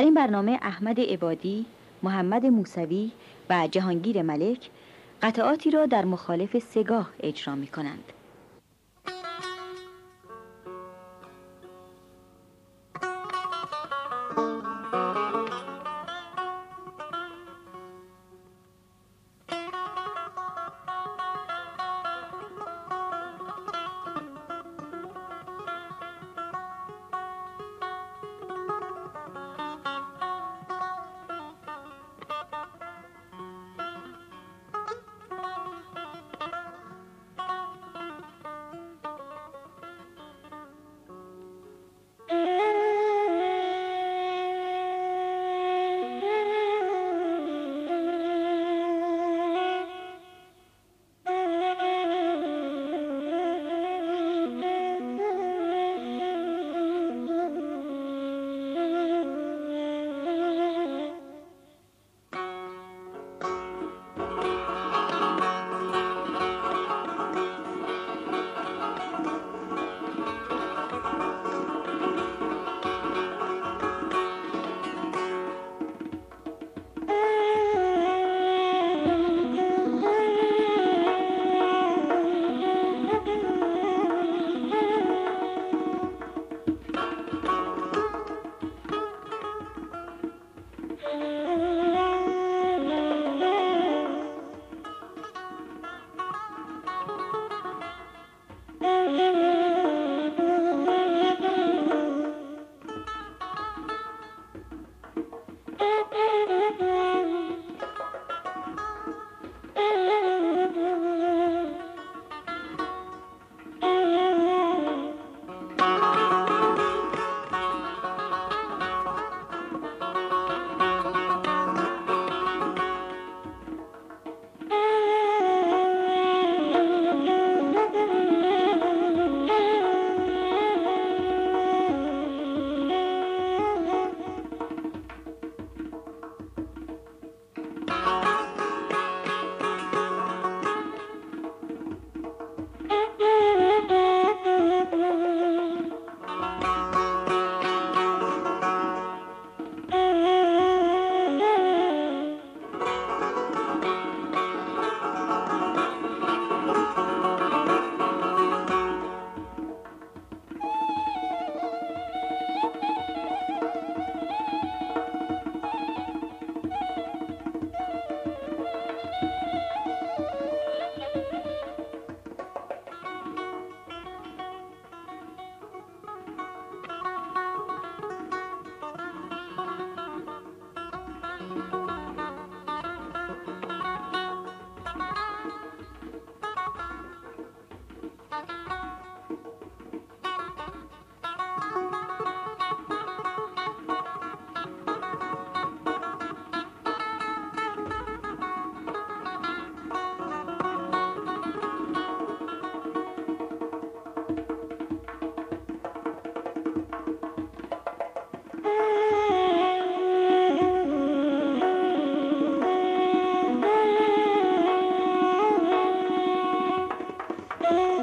در این برنامه احمد عبادی، محمد موسوی و جهانگیر ملک قطعاتی را در مخالف سگاه اجرا می کنند.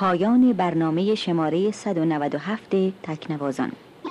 پایان برنامه شماره 197 تکنوازان.